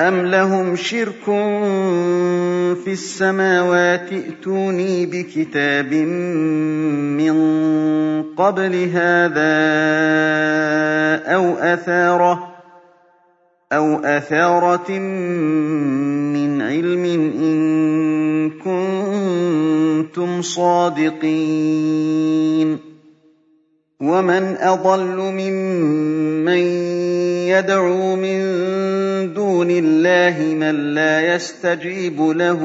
أَمْ لَهُمْ شِرْكٌ فِي السَّمَاوَاتِ ائْتُونِي بِكِتَابٍ مِّن قَبْلِ هَٰذَا أَوْ أَثَارَةٍ مِّنْ عِلْمٍ إِن كُنتُمْ صَادِقِينَ وَمَنْ أَضَلُّ مِمَّن يَدْعُو مِن دُونِ اللَّهِ مَن لَّا يَسْتَجِيبُ لَهُ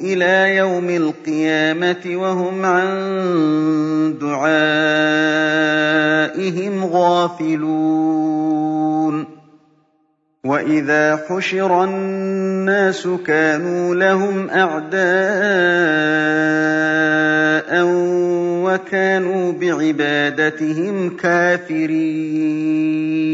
إِلَىٰ يَوْمِ الْقِيَامَةِ وَهُمْ عَن دُعَائِهِمْ غَافِلُونَ. وَإِذَا حُشِرَ النَّاسُ كَانُوا لَهُمْ أَعْدَاءً وَكَانُوا بِعِبَادَتِهِمْ كَافِرِينَ.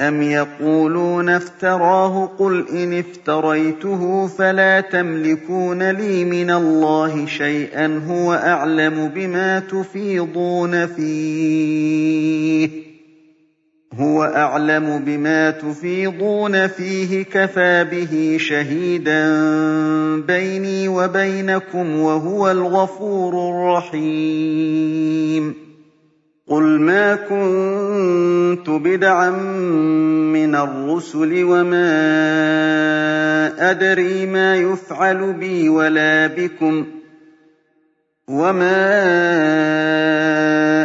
أَمْ يَقُولُونَ افْتَرَاهُ ۖ قُلْ إِنِ افْتَرَيْتُهُ فَلَا تَمْلِكُونَ لِي مِنَ اللَّهِ شَيْئًا ۖ هُوَ أَعْلَمُ بِمَا تُفِيضُونَ فِيهِ هُوَ أَعْلَمُ بِمَا تُفِيضُونَ فِيهِ ۖ كَفَىٰ بِهِ شَهِيدًا بَيْنِي وَبَيْنَكُمْ ۖ وَهُوَ الْغَفُورُ الرَّحِيمُ قُلْ مَا كُنتُ بِدْعًا مِّنَ الرُّسُلِ وَمَا أَدْرِي مَا يُفْعَلُ بِي وَلَا بِكُمْ وَمَا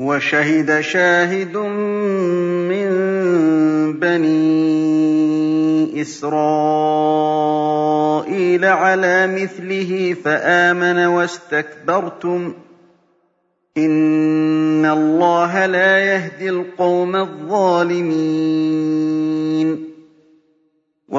وَشَهِدَ شَاهِدٌ مِّن بَنِي إِسْرَائِيلَ عَلَىٰ مِثْلِهِ فَآمَنَ وَاسْتَكْبَرْتُمْ ۖ. إِنَّ اللَّهَ لَا يَهْدِي الْقَوْمَ الظَّالِمِينَ.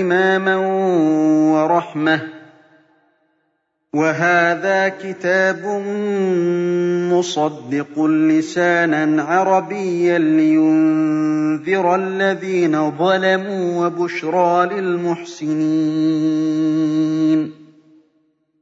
إِمَامًا وَرَحْمَةً ۚ. وَهَٰذَا كِتَابٌ مُّصَدِّقٌ لِّسَانًا عَرَبِيًّا لِّيُنذِرَ الَّذِينَ ظَلَمُوا وَبُشْرَىٰ لِلْمُحْسِنِينَ.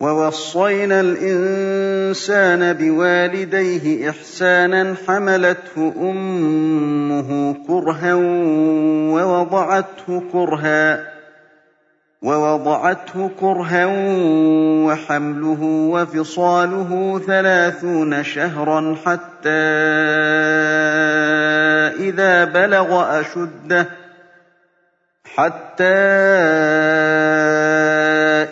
وَوَصَّيْنَا الْإِنسَانَ بِوَالِدَيْهِ إِحْسَانًا حَمَلَتْهُ أُمُّهُ كُرْهًا وَوَضَعَتْهُ كُرْهًا ووضعته كرها وحمله وفصاله ثلاثون شهرا حتى إذا بلغ أشده حتى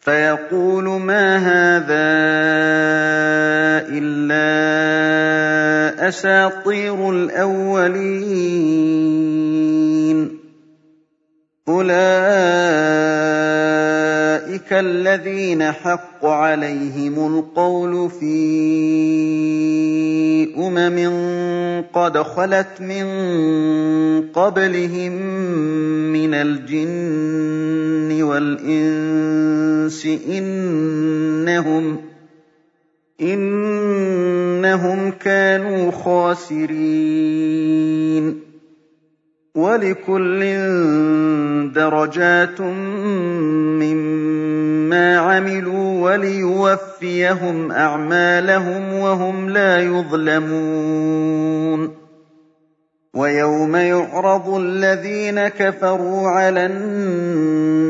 فيقول ما هذا إلا أساطير الأولين. أولئك الذين حق عليهم القول في أمم قد خلت من قبلهم من الجن والإنس إنهم إنهم كانوا خاسرين وَلِكُلٍّ دَرَجَاتٌ مِّمَّا عَمِلُوا وَلِيُوَفِّيَهُمْ أَعْمَالَهُمْ وَهُمْ لَا يُظْلَمُونَ. وَيَوْمَ يُعْرَضُ الَّذِينَ كَفَرُوا عَلَى النَّارِ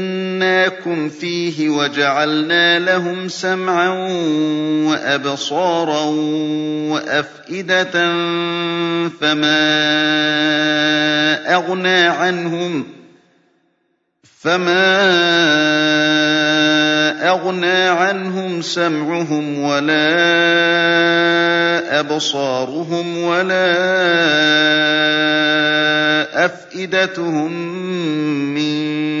مَّكَّنَّاكُمْ فِيهِ وَجَعَلْنَا لَهُمْ سَمْعًا وَأَبْصَارًا وَأَفْئِدَةً فَمَا أَغْنَىٰ عَنْهُمْ سَمْعُهُمْ وَلَا أَبْصَارُهُمْ وَلَا أَفْئِدَتُهُم مِّن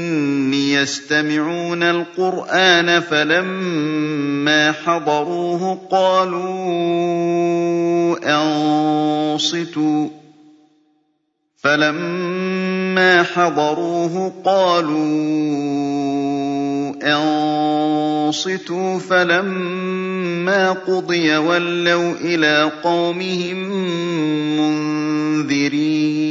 يَسْتَمِعُونَ الْقُرْآنَ فَلَمَّا حَضَرُوهُ قَالُوا أَنصِتُوا. فَلَمَّا حَضَرُوهُ قَالُوا أَنصِتُوا. فَلَمَّا قُضِيَ وَلَّوْا إِلَىٰ قَوْمِهِم مُّنذِرِينَ.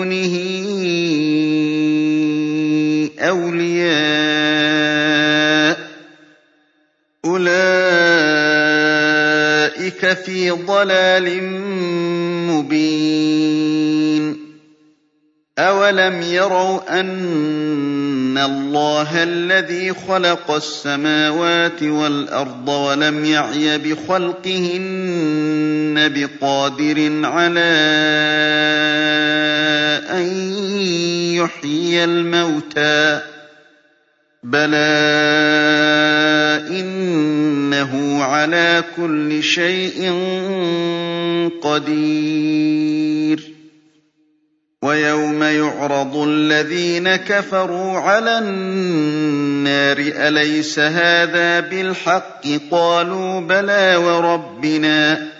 دُونِهِ أَوْلِيَاءُ ۚ أُولَٰئِكَ فِي ضَلَالٍ مُّبِينٍ أَوَلَمْ يَرَوْا أَنَّ اللَّهَ الَّذِي خَلَقَ السَّمَاوَاتِ وَالْأَرْضَ وَلَمْ يَعْيَ بِخَلْقِهِنَّ بِقَادِرٍ عَلَىٰ أَن يُحْيِيَ الْمَوْتَىٰ ۚ. بَلَىٰ إِنَّهُ عَلَىٰ كُلِّ شَيْءٍ قَدِيرٌ. وَيَوْمَ يُعْرَضُ الَّذِينَ كَفَرُوا عَلَى النَّارِ أَلَيْسَ هَٰذَا بِالْحَقِّ ۖ؟ قَالُوا بَلَىٰ وَرَبِّنَا ۚ.